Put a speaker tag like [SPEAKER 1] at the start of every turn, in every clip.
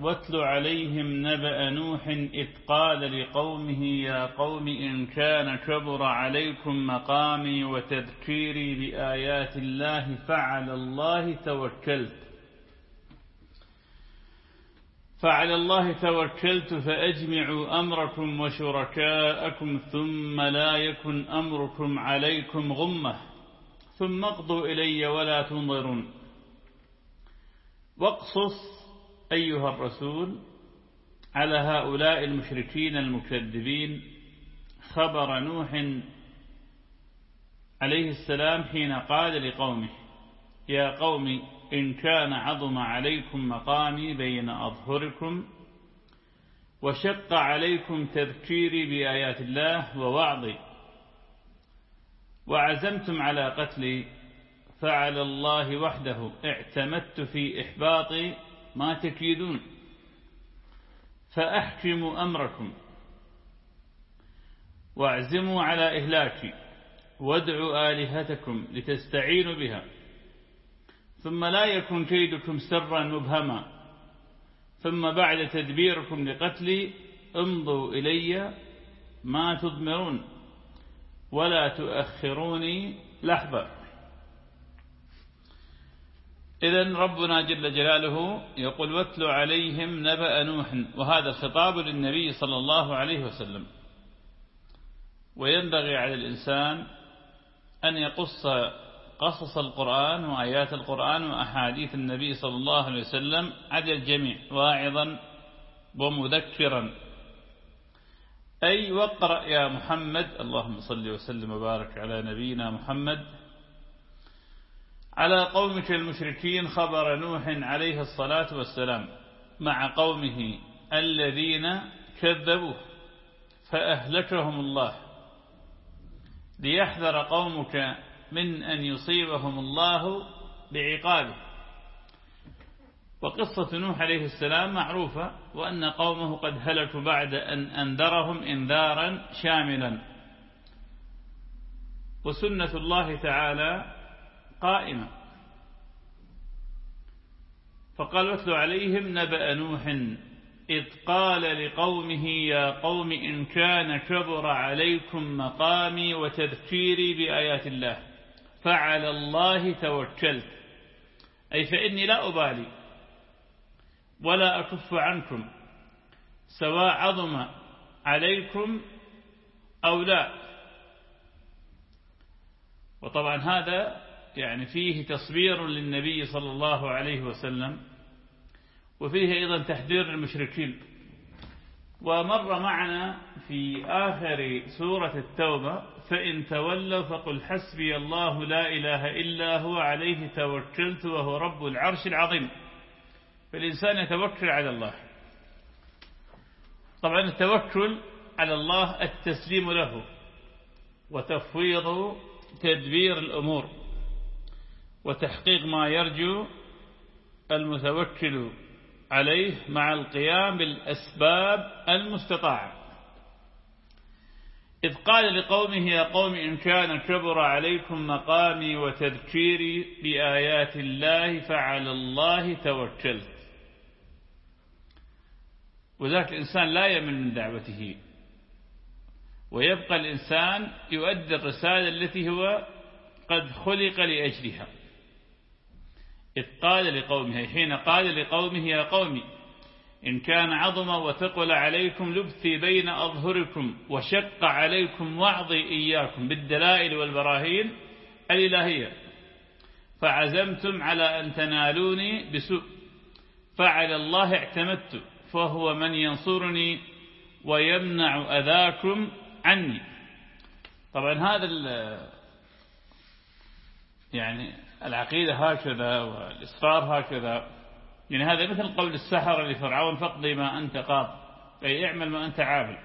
[SPEAKER 1] واتل عليهم نبأ نوح إذ قال لقومه يا قوم إن كان كبر عليكم مقامي وتذكيري بآيات الله فعلى الله توكلت. فعلى الله توكلت فأجمعوا أمركم وشركاءكم ثم لا يكن أمركم عليكم غمة. ثم اقضوا إلي ولا تنظرون. واقصص أيها الرسول على هؤلاء المشركين المكذبين خبر نوح عليه السلام حين قال لقومه يا قوم إن كان عظم عليكم مقامي بين أظهركم وشق عليكم تذكيري بآيات الله ووعظي وعزمتم على قتلي فعلى الله وحده اعتمدت في إحباط ما تكيدون. فأحكموا أمركم. واعزموا على إهلاكي. وادعوا آلهتكم لتستعينوا بها. ثم لا يكن كيدكم سرا مبهما. ثم بعد تدبيركم لقتلي امضوا إلي ما تضمرون. ولا تؤخروني لحظة. إذا ربنا جل جلاله يقول واتل عليهم نبأ نوح وهذا الخطاب للنبي صلى الله عليه وسلم. وينبغي على الإنسان أن يقص قصص القرآن وآيات القرآن وأحاديث النبي صلى الله عليه وسلم على الجميع واعظا ومذكرا. أي واقرأ يا محمد اللهم صل وسلم وبارك على نبينا محمد على قومك المشركين خبر نوح عليه الصلاة والسلام مع قومه الذين كذبوه فأهلكهم الله. ليحذر قومك من أن يصيبهم الله بعقابه. وقصة نوح عليه السلام معروفة وأن قومه قد هلكوا بعد أن أنذرهم إنذارا شاملا. وسنة الله تعالى قائمة. فقال واتل عليهم نبأ نوح إذ قال لقومه يا قوم إن كان كبر عليكم مقامي وتذكيري بآيات الله فعلى الله توكلت. أي فإني لا أبالي ولا أكف عنكم سواء عظم عليكم أو لا. وطبعا هذا يعني فيه تصوير للنبي صلى الله عليه وسلم وفيه أيضا تحذير المشركين. ومر معنا في آخر سورة التوبة فإن تولوا فقل حسبي الله لا إله إلا هو عليه توكلت وهو رب العرش العظيم. فالإنسان يتوكل على الله. طبعا التوكل على الله التسليم له وتفويض تدبير الأمور. وتحقيق ما يرجو المتوكل عليه مع القيام بالأسباب المستطاعة. إذ قال لقومه يا قوم إن كان كبر عليكم مقامي وتذكيري بآيات الله فعلى الله توكلت. وذاك الإنسان لا يمل من دعوته ويبقى الإنسان يؤدي الرسالة التي هو قد خلق لأجلها. إذ قال لقومه حين قال لقومه يا قوم إن كان عظم وثقل عليكم لبثي بين أظهركم وشق عليكم وعظي إياكم بالدلائل والبراهين الإلهية فعزمتم على أن تنالوني بسوء فعلى الله اعتمدت فهو من ينصرني ويمنع أذاكم عني. طبعا هذا يعني العقيدة هكذا والإصرار هكذا. يعني هذا مثل قول السحرة لفرعون فاقضي ما أنت قاض أي اعمل ما أنت عامل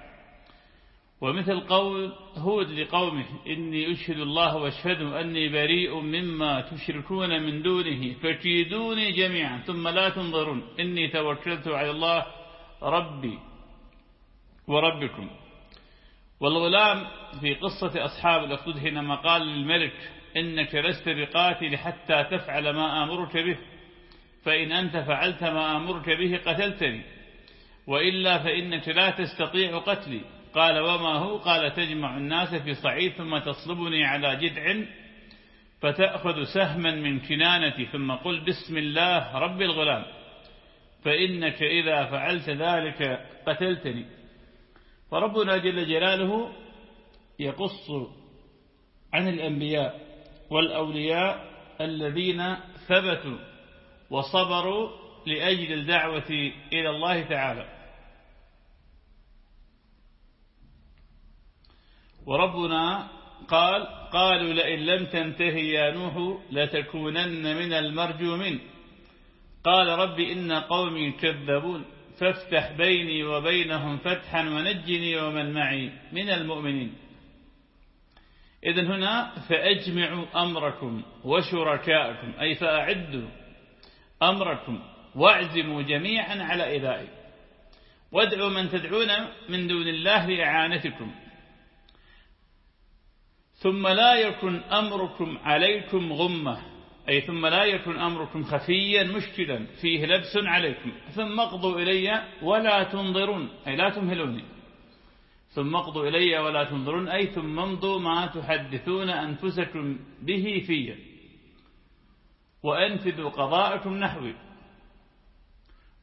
[SPEAKER 1] ومثل قول هود لقومه إني أشهد الله واشهدوا أني بريء مما تشركون من دونه فكيدوني جميعا ثم لا تنظرون. إني توكلت على الله ربي وربكم. والغلام في قصة أصحاب الأخدود حينما قال للملك إنك لست بقاتل حتى تفعل ما آمرك به فإن أنت فعلت ما آمرك به قتلتني وإلا فإنك لا تستطيع قتلي. قال وما هو؟ قال تجمع الناس في صعيد ثم تصلبني على جدع فتأخذ سهما من كنانتي ثم قل بسم الله رب الغلام فإنك إذا فعلت ذلك قتلتني. فربنا جل جلاله يقص عن الأنبياء والأولياء الذين ثبتوا وصبروا لأجل الدعوة إلى الله تعالى. وربنا قال قالوا لئن لم تنتهي يا نوح لتكونن من المرجومين. قال رب إن قومي كذبون فافتح بيني وبينهم فتحا ونجني ومن معي من المؤمنين. إذا هنا فأجمعوا أمركم وشركاءكم أي فأعدوا أمركم واعزموا جميعا على إذائي. وادعوا من تدعون من دون الله لإعانتكم. ثم لا يكن أمركم عليكم غمة أي ثم لا يكن أمركم خفيا مشكلا فيه لبس عليكم. ثم اقضوا إلي ولا تنظرون أي لا تمهلوني. ثم اقضوا إلي ولا تنظرون. أي ثم امضوا ما تحدثون أنفسكم به في. وأنفذوا قضاءكم نحوي.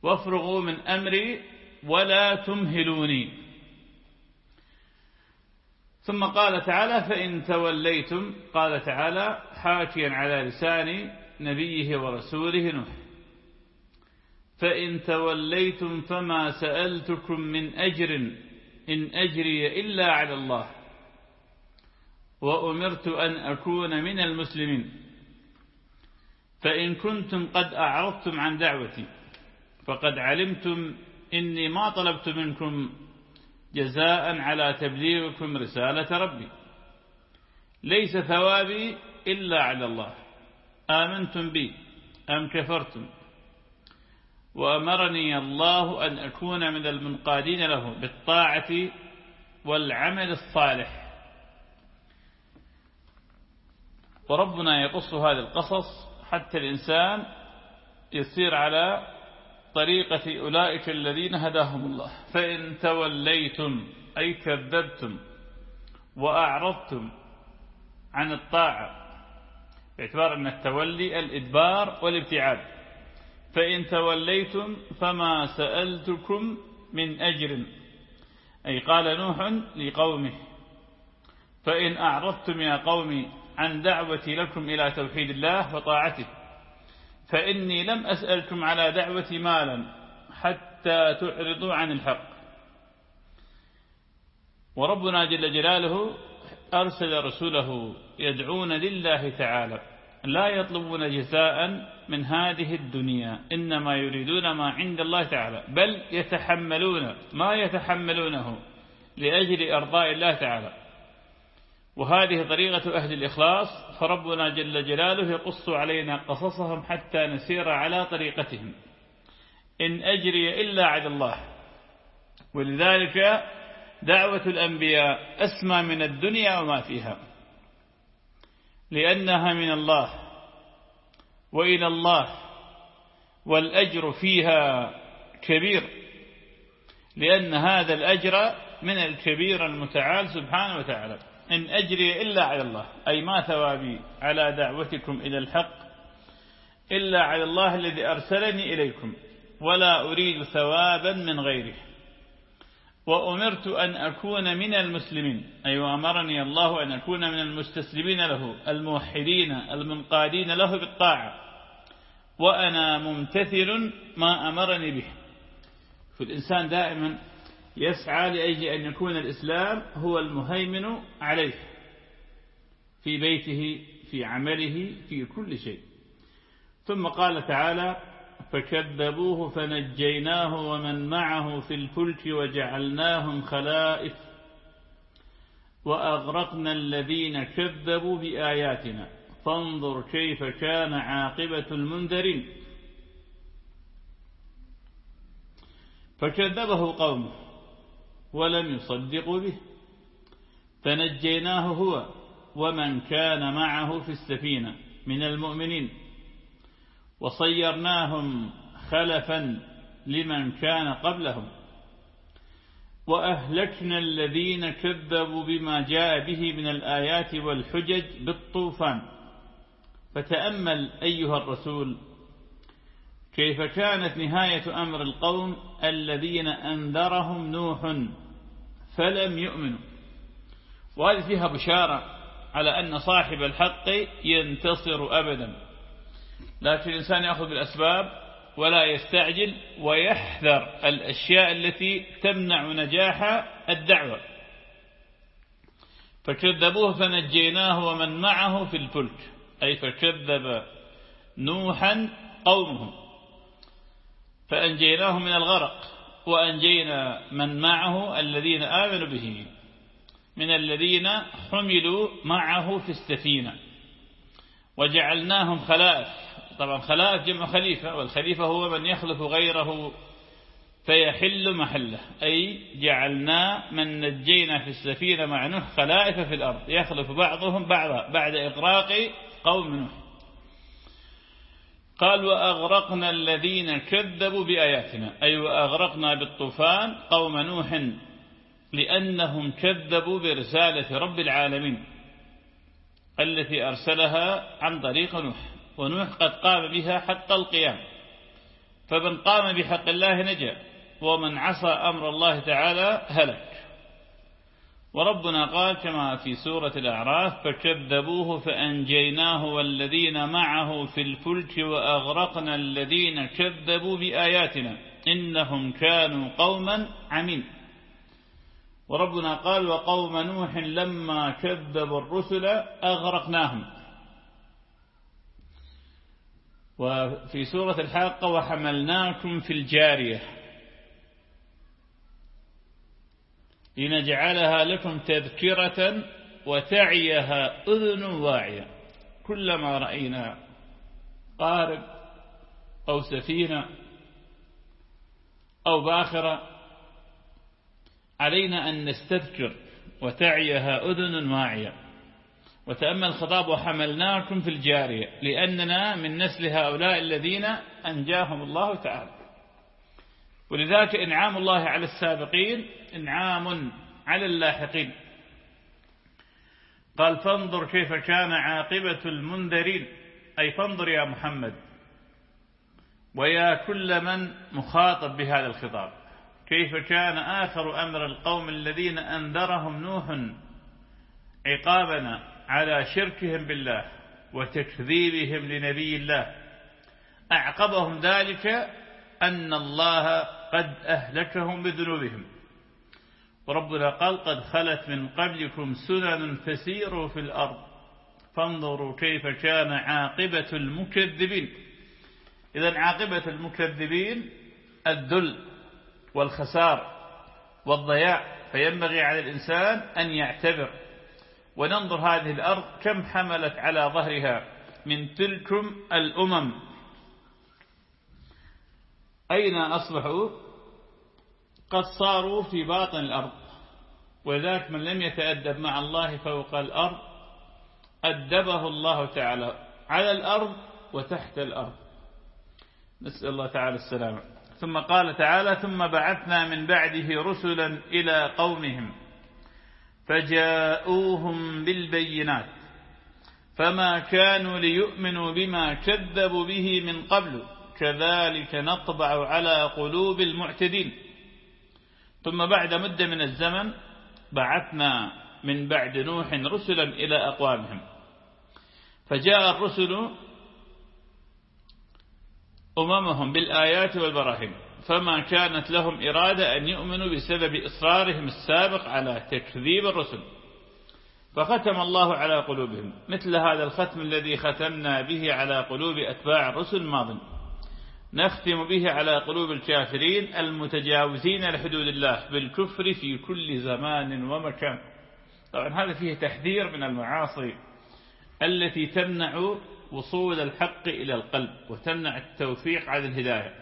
[SPEAKER 1] وافرغوا من أمري ولا تمهلوني. ثم قال تعالى فإن توليتم قال تعالى حاكيا على لسان نبيه ورسوله نوح. فإن توليتم فما سألتكم من أجر إن أجري إلا على الله. وأمرت أن أكون من المسلمين. فإن كنتم قد أعرضتم عن دعوتي فقد علمتم إني ما طلبت منكم جزاء على تبليغكم رسالة ربي. ليس ثوابي إلا على الله. آمنتم بي أم كفرتم؟ وأمرني الله أن أكون من المنقادين له بالطاعة والعمل الصالح. وربنا يقص هذه القصص حتى الإنسان يسير على طريقة أولئك الذين هداهم الله. فإن توليتم أي كذبتم وأعرضتم عن الطاعة باعتبار أن التولي الإدبار والابتعاد. فإن توليتم فما سألتكم من أجر. أي قال نوح لقومه فإن أعرضتم يا قومي عن دعوتي لكم إلى توحيد الله وطاعته فإني لم أسألكم على دعوتي مالا حتى تعرضوا عن الحق. وربنا جل جلاله أرسل رسوله يدعون لله تعالى. لا يطلبون جزاء من هذه الدنيا إنما يريدون ما عند الله تعالى بل يتحملون ما يتحملونه لأجل أرضاء الله تعالى. وهذه طريقة أهل الإخلاص فربنا جل جلاله يقص علينا قصصهم حتى نسير على طريقتهم. إن أجري إلا على الله. ولذلك دعوة الأنبياء أسمى من الدنيا وما فيها. لأنها من الله وإلى الله والأجر فيها كبير لأن هذا الأجر من الكبير المتعال سبحانه وتعالى. إن أجري إلا على الله أي ما ثوابي على دعوتكم إلى الحق إلا على الله الذي أرسلني إليكم ولا أريد ثوابا من غيره. وأمرت أن أكون من المسلمين. أي أيوة وأمرني الله أن أكون من المستسلمين له الموحدين المنقادين له بالطاعة. وأنا ممتثل ما أمرني به. فالإنسان دائما يسعى لأجل أن يكون الإسلام هو المهيمن عليه في بيته في عمله في كل شيء. ثم قال تعالى فكذبوه فنجيناه ومن معه في الفلك وجعلناهم خلائف وأغرقنا الذين كذبوا بآياتنا. فانظر كيف كان عاقبة المنذرين. فكذبه قومه ولم يصدقوا به. فنجيناه هو ومن كان معه في السفينة من المؤمنين. وصيرناهم خلفا لمن كان قبلهم. وأهلكنا الذين كذبوا بما جاء به من الآيات والحجج بالطوفان. فتأمل أيها الرسول كيف كانت نهاية أمر القوم الذين أنذرهم نوح فلم يؤمنوا؟ وهذه فيها بشارة على أن صاحب الحق ينتصر أبدا. لكن الإنسان يأخذ بالأسباب ولا يستعجل ويحذر الأشياء التي تمنع نجاح الدعوة. فكذبوه فنجيناه ومن معه في الفلك. أي فكذب نوحا قومهم فأنجيناه من الغرق وأنجينا من معه الذين آمنوا به من الذين حملوا معه في السفينة. وجعلناهم خلائف طبعا خلائف جمع خليفة والخليفة هو من يخلف غيره فيحل محله أي جعلنا من نجينا في السفينة مع نوح خلائف في الأرض يخلف بعضهم بعضا بعد إغراق قوم نوح. قال وأغرقنا الذين كذبوا بآياتنا أي وأغرقنا بالطوفان قوم نوح لأنهم كذبوا برسالة رب العالمين التي أرسلها عن طريق نوح. ونوح قد قام بها حتى القيام. فمن قام بحق الله نجا ومن عصى أمر الله تعالى هلك. وربنا قال كما في سورة الأعراف فكذبوه فأنجيناه والذين معه في الفلك وأغرقنا الذين كذبوا بآياتنا إنهم كانوا قوما عمين. وربنا قال وقوم نوح لما كذبوا الرسل أغرقناهم. وفي سورة الحاقة وحملناكم في الجارية. لنجعلها لكم تذكرة وتعيها أذن واعية. كلما رأينا قارب أو سفينة أو باخرة علينا أن نستذكر وتعيها أذن واعية. وتأمل خطاب وحملناكم في الجارية لأننا من نسل هؤلاء الذين أنجاهم الله تعالى. ولذلك إنعام الله على السابقين إنعام على اللاحقين. قال فانظر كيف كان عاقبة المنذرين. أي فانظر يا محمد ويا كل من مخاطب بهذا الخطاب. كيف كان آخر أمر القوم الذين أنذرهم نوح عقابنا على شركهم بالله وتكذيبهم لنبي الله. أعقبهم ذلك أن الله قد أهلكهم بذنوبهم. وربنا قال قد خلت من قبلكم سنن فسيروا في الأرض. فانظروا كيف كان عاقبة المكذبين. إذا عاقبة المكذبين الذل والخسار والضياع. فينبغي على الإنسان أن يعتبر وننظر هذه الأرض كم حملت على ظهرها من تلكم الأمم. أين أصبحوا؟ قد صاروا في باطن الأرض وذاك من لم يتأدب مع الله فوق الأرض أدبه الله تعالى على الأرض وتحت الأرض. نسأل الله تعالى السلامة. ثم قال تعالى ثم بعثنا من بعده رسلا إلى قومهم. فجاءوهم بالبينات فما كانوا ليؤمنوا بما كذبوا به من قبل كذلك نطبع على قلوب المعتدين. ثم بعد مدة من الزمن بعثنا من بعد نوح رسلا إلى أقوامهم. فجاء الرسل أممهم بالآيات والبراهين. فما كانت لهم إرادة أن يؤمنوا بسبب إصرارهم السابق على تكذيب الرسل. فختم الله على قلوبهم. مثل هذا الختم الذي ختمنا به على قلوب أتباع الرسل الماضٍ نختم به على قلوب الكافرين المتجاوزين لحدود الله بالكفر في كل زمان ومكان. طبعا هذا فيه تحذير من المعاصي التي تمنع وصول الحق إلى القلب وتمنع التوفيق عن الهداية.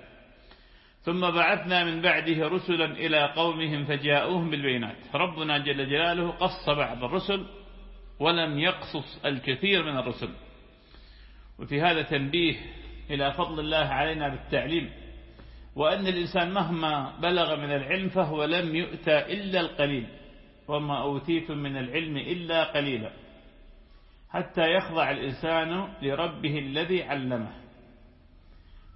[SPEAKER 1] ثم بعثنا من بعده رسلا إلى قومهم فجاءوهم بالبينات. ربنا جل جلاله قص بعض الرسل ولم يقصص الكثير من الرسل. وفي هذا تنبيه إلى فضل الله علينا بالتعليم وأن الإنسان مهما بلغ من العلم فهو لم يؤتى إلا القليل وما أوتيتم من العلم إلا قليلا. حتى يخضع الإنسان لربه الذي علمه.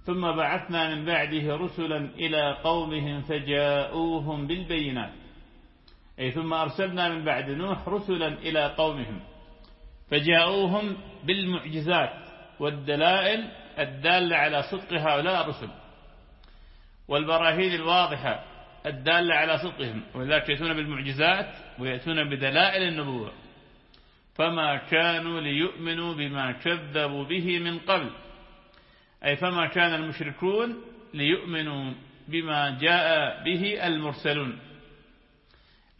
[SPEAKER 1] ثم بعثنا من بعده رسلا إلى قومهم فجاءوهم بالبينات. أي ثم أرسلنا من بعد نوح رسلا إلى قومهم فجاءوهم بالمعجزات والدلائل الدالة على صدق هؤلاء الرسل والبراهين الواضحة الدالة على صدقهم. ولذلك يأتون بالمعجزات ويأتون بدلائل النبوة. فما كانوا ليؤمنوا بما كذبوا به من قبل. أي فما كان المشركون ليؤمنوا بما جاء به المرسلون.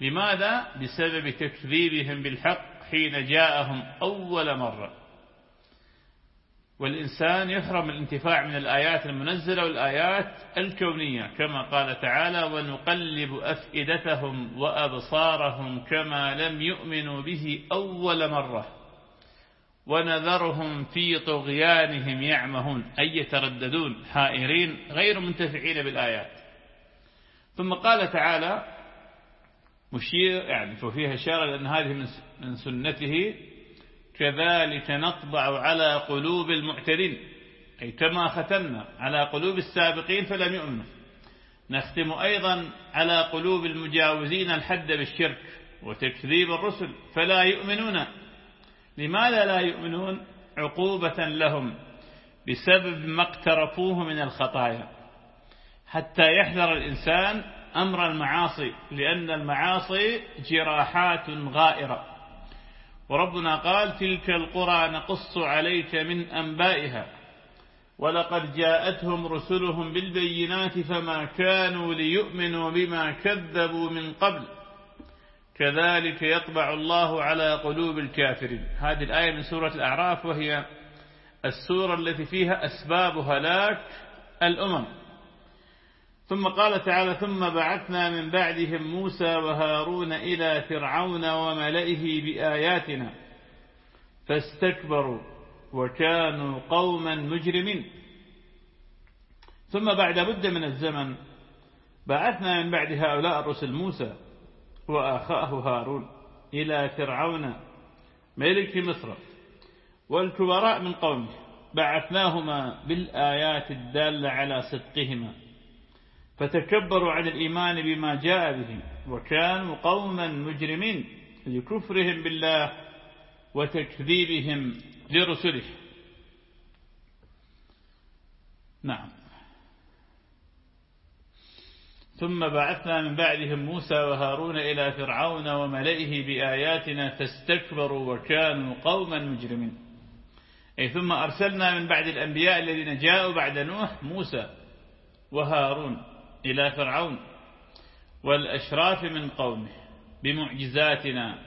[SPEAKER 1] لماذا؟ بسبب تكذيبهم بالحق حين جاءهم أول مرة. والإنسان يحرم الانتفاع من الآيات المنزلة والآيات الكونية كما قال تعالى ونقلب أفئدتهم وأبصارهم كما لم يؤمنوا به أول مرة. ونذرهم في طغيانهم يعمهون أي يترددون حائرين غير منتفعين بالآيات. ثم قال تعالى مشير يعني ففيها إشارة لأن هذه من سنته كذلك نطبع على قلوب المعتدين. أي كما ختمنا على قلوب السابقين فلم يؤمنوا. نختم أيضا على قلوب المجاوزين الحد بالشرك وتكذيب الرسل فلا يؤمنون. لماذا لا يؤمنون عقوبة لهم بسبب ما اقترفوه من الخطايا؟ حتى يحذر الإنسان أمر المعاصي لأن المعاصي جراحات غائرة. وربنا قال تلك القرى نقص عليك من أنبائها. ولقد جاءتهم رسلهم بالبينات فما كانوا ليؤمنوا بما كذبوا من قبل. كذلك يطبع الله على قلوب الكافرين. هذه الآية من سورة الأعراف وهي السورة التي فيها أسباب هلاك الأمم. ثم قال تعالى ثم بعثنا من بعدهم موسى وهارون إلى فرعون وملئه بآياتنا فاستكبروا وكانوا قوما مجرمين. ثم بعد بد من الزمن بعثنا من بعد هؤلاء الرسل موسى وأخاه هارون إلى فرعون ملك مصر. والكبراء من قومه بعثناهما بالآيات الدالة على صدقهما فتكبروا عن الإيمان بما جاء به وكانوا قوما مجرمين لكفرهم بالله وتكذيبهم لرسله. نعم. ثم بعثنا من بعدهم موسى وهارون إلى فرعون وملئه بآياتنا فاستكبروا وكانوا قوما مجرمين. أي ثم أرسلنا من بعد الأنبياء الذين جاءوا بعد نوح موسى وهارون إلى فرعون والأشراف من قومه بمعجزاتنا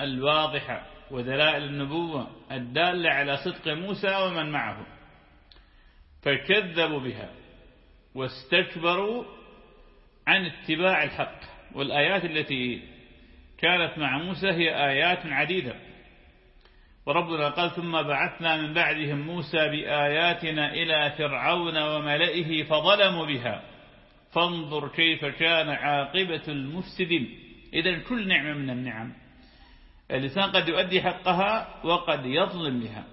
[SPEAKER 1] الواضحة ودلائل النبوة الدالة على صدق موسى ومن معه. فكذبوا بها واستكبروا عن اتباع الحق والآيات التي كانت مع موسى هي آيات عديدة. وربنا قال ثم بعثنا من بعدهم موسى بآياتنا إلى فرعون وملئه فظلموا بها. فانظر كيف كان عاقبة المفسدين. إذا كل نعمة من النعم. الإنسان قد يؤدي حقها وقد يظلم بها.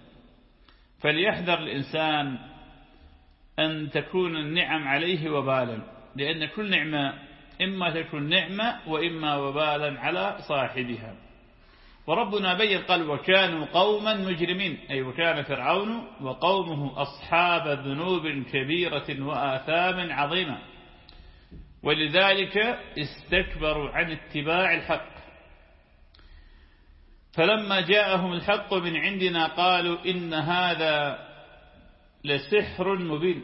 [SPEAKER 1] فليحذر الإنسان أن تكون النعم عليه وبالا. لأن كل نعمة إما تكون نعمة وإما وبالا على صاحبها. وربنا بين قال وكانوا قوما مجرمين أي وكان فرعون وقومه أصحاب ذنوب كبيرة وآثام عظيمة ولذلك استكبروا عن اتباع الحق. فلما جاءهم الحق من عندنا قالوا إن هذا لسحر مبين.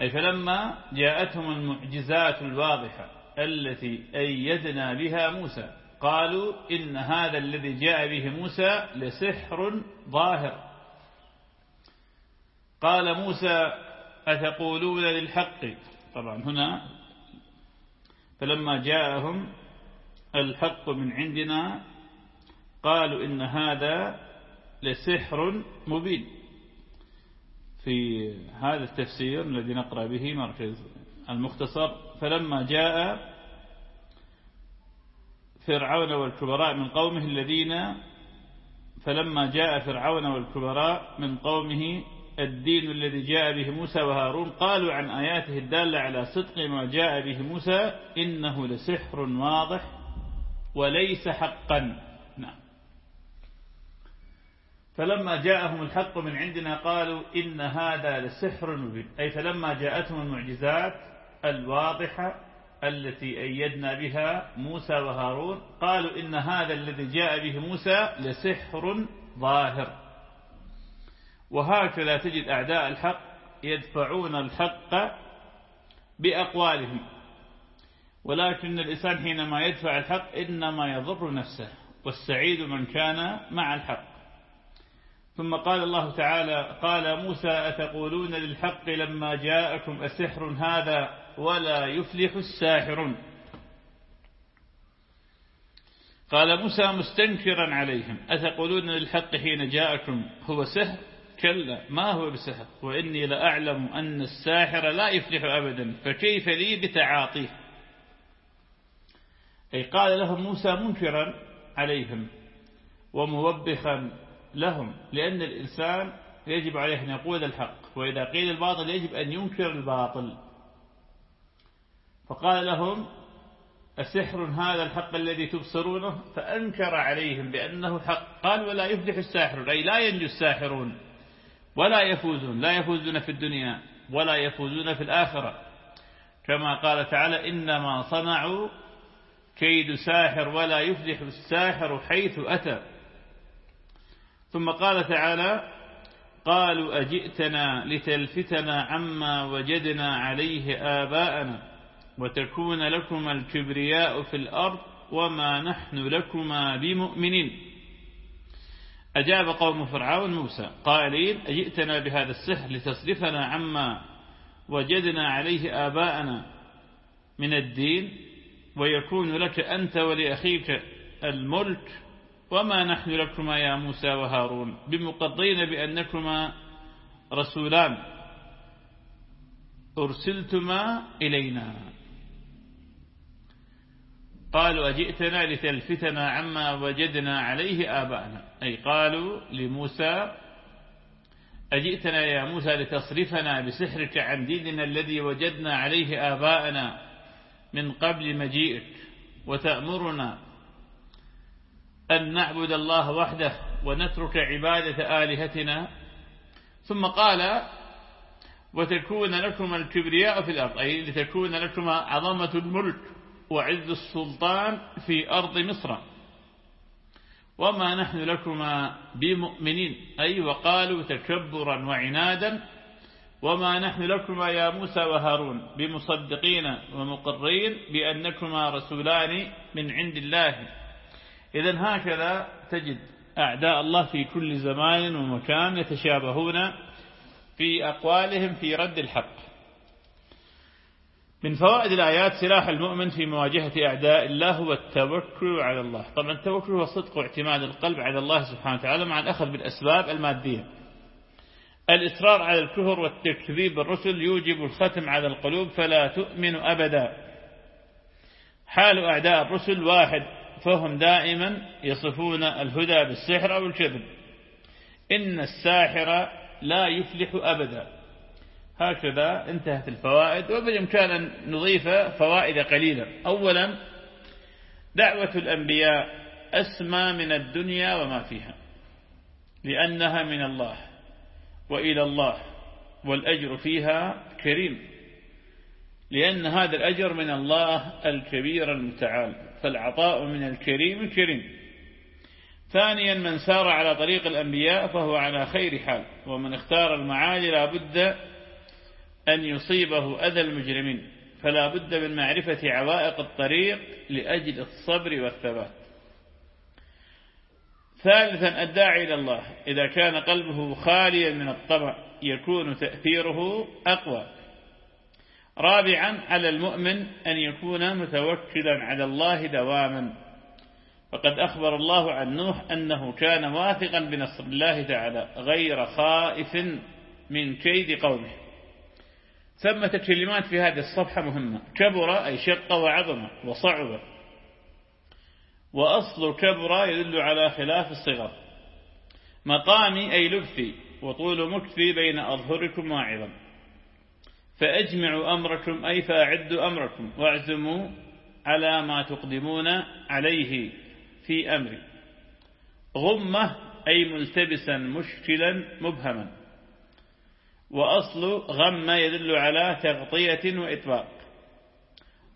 [SPEAKER 1] أي فلما جاءتهم المعجزات الواضحة التي أيدنا بها موسى قالوا إن هذا الذي جاء به موسى لسحر ظاهر. قال موسى أتقولون للحق؟ طبعا هنا فلما جاءهم الحق من عندنا قالوا إن هذا لسحر مبين. في هذا التفسير الذي نقرأ به مركز المختصر فلما جاء فرعون والكبراء من قومه الذين فلما جاء فرعون والكبراء من قومه الدين الذي جاء به موسى وهارون قالوا عن آياته الدالة على صدق ما جاء به موسى إنه لسحر واضح وليس حقا. فلما جاءهم الحق من عندنا قالوا إن هذا لسحر مبين. أي فلما جاءتهم المعجزات الواضحة التي أيدنا بها موسى وهارون قالوا إن هذا الذي جاء به موسى لسحر ظاهر. وهكذا تجد أعداء الحق يدفعون الحق بأقوالهم. ولكن الإنسان حينما يدفع الحق إنما يضر نفسه والسعيد من كان مع الحق. ثم قال الله تعالى قال موسى أتقولون للحق لما جاءكم أسحر هذا ولا يفلح الساحرون؟ قال موسى مستنكرا عليهم أتقولون للحق حين جاءكم هو سحر؟ كلا ما هو بسحر؟ وإني لأعلم أن الساحر لا يفلح أبدا فكيف لي بتعاطيه؟ أي قال لهم موسى منكرا عليهم وموبخا لهم لأن الإنسان يجب عليه أن يقول الحق وإذا قيل الباطل يجب أن ينكر الباطل. فقال لهم السحر هذا الحق الذي تبصرونه؟ فأنكر عليهم بأنه حق. قال ولا يفلح الساحر أي لا ينجو الساحرون. ولا يفوزون لا يفوزون في الدنيا ولا يفوزون في الآخرة. كما قال تعالى إنما صنعوا كيد ساحر ولا يفلح الساحر حيث أتى. ثم قال تعالى قالوا أجئتنا لتلفتنا عما وجدنا عليه آباءنا وتكون لكما الكبرياء في الأرض وما نحن لكما بمؤمنين. أجاب قوم فرعون موسى قائلين أجئتنا بهذا السحر لتصرفنا عما وجدنا عليه آباءنا من الدين ويكون لك أنت ولأخيك الملك وما نحن لكما يا موسى وهارون بمقضين بأنكما رسولان أرسلتما إلينا قالوا أجئتنا لتلفتنا عما وجدنا عليه آباءنا أي قالوا لموسى أجئتنا يا موسى لتصرفنا بسحرك عن ديننا الذي وجدنا عليه آباءنا من قبل مجيئك وتأمرنا أن نعبد الله وحده ونترك عبادة آلهتنا. ثم قال وتكون لكم الكبرياء في الأرض. أي لتكون لكم عظمة الملك وعز السلطان في أرض مصر. وما نحن لكما بمؤمنين. أي وقالوا تكبرا وعنادا وما نحن لكما يا موسى وهارون بمصدقين ومقرين بأنكما رسولان من عند الله. إذا هكذا تجد أعداء الله في كل زمان ومكان يتشابهون في أقوالهم في رد الحق. من فوائد الآيات سلاح المؤمن في مواجهة أعداء الله هو التوكل على الله. طبعا التوكل هو صدق واعتماد القلب على الله سبحانه وتعالى مع الأخذ بالأسباب المادية. الإصرار على الكفر والتكذيب بالرسل يوجب الختم على القلوب فلا تؤمن أبدا. حال أعداء الرسل واحد. فهم دائما يصفون الهدى بالسحر أو الكذب. إن الساحر لا يفلح أبدا. هكذا انتهت الفوائد وبالإمكان أن نضيف فوائد قليلة. أولا دعوة الأنبياء أسمى من الدنيا وما فيها لأنها من الله وإلى الله والأجر فيها كريم لأن هذا الأجر من الله الكبير المتعال. فالعطاء من الكريم الكريم. ثانيا من سار على طريق الأنبياء فهو على خير حال ومن اختار المعالي لا بد أن يصيبه أذى المجرمين فلا بد من معرفة عوائق الطريق لأجل الصبر والثبات. ثالثا الداعي إلى الله إذا كان قلبه خاليا من الطمع يكون تأثيره أقوى. رابعا على المؤمن أن يكون متوكلا على الله دواما. فقد أخبر الله عن نوح أنه كان واثقا بنصر الله تعالى غير خائف من كيد قومه. ثمة كلمات في هذه الصفحة مهمة. كبر أي شق وعظم وصعب. وأصل كبر يدل على خلاف الصغر. مقامي أي لبثي وطول مكثي بين أظهركم واعظا. فأجمعوا أمركم أي فأعدوا أمركم واعزموا على ما تقدمون عليه في أمري. غمة أي ملتبسا مشكلا مبهما. وأصل غم يدل على تغطية وإطباق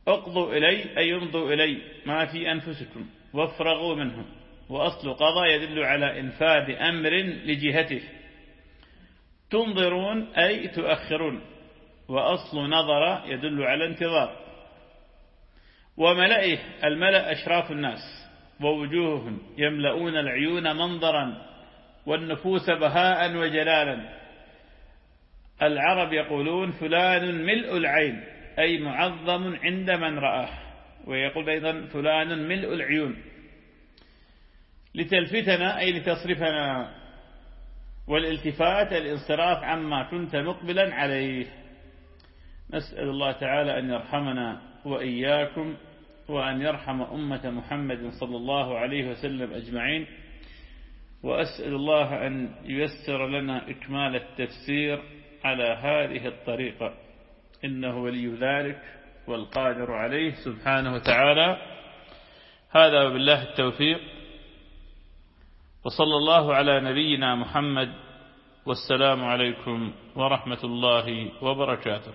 [SPEAKER 1] اقضوا إلي أي يمضوا إلي ما في أنفسكم وافرغوا منهم. وأصل قضى يدل على إنفاذ أمر لجهته. تنظرون أي تؤخرون. وأصل نظر يدل على انتظار. وملئه الملأ أشراف الناس ووجوههم يملؤون العيون منظرا والنفوس بهاء وجلالا. العرب يقولون فلان ملء العين أي معظم عند من رآه. ويقول أيضا فلان ملء العيون. لتلفتنا أي لتصرفنا والالتفات الانصراف عما كنت مقبلا عليه. نسأل الله تعالى أن يرحمنا وإياكم وأن يرحم أمة محمد صلى الله عليه وسلم أجمعين. وأسأل الله أن ييسر لنا إكمال التفسير على هذه الطريقة. إنه ولي ذلك والقادر عليه سبحانه وتعالى. هذا وبالله التوفيق. وصلى الله على نبينا محمد والسلام عليكم ورحمة الله وبركاته.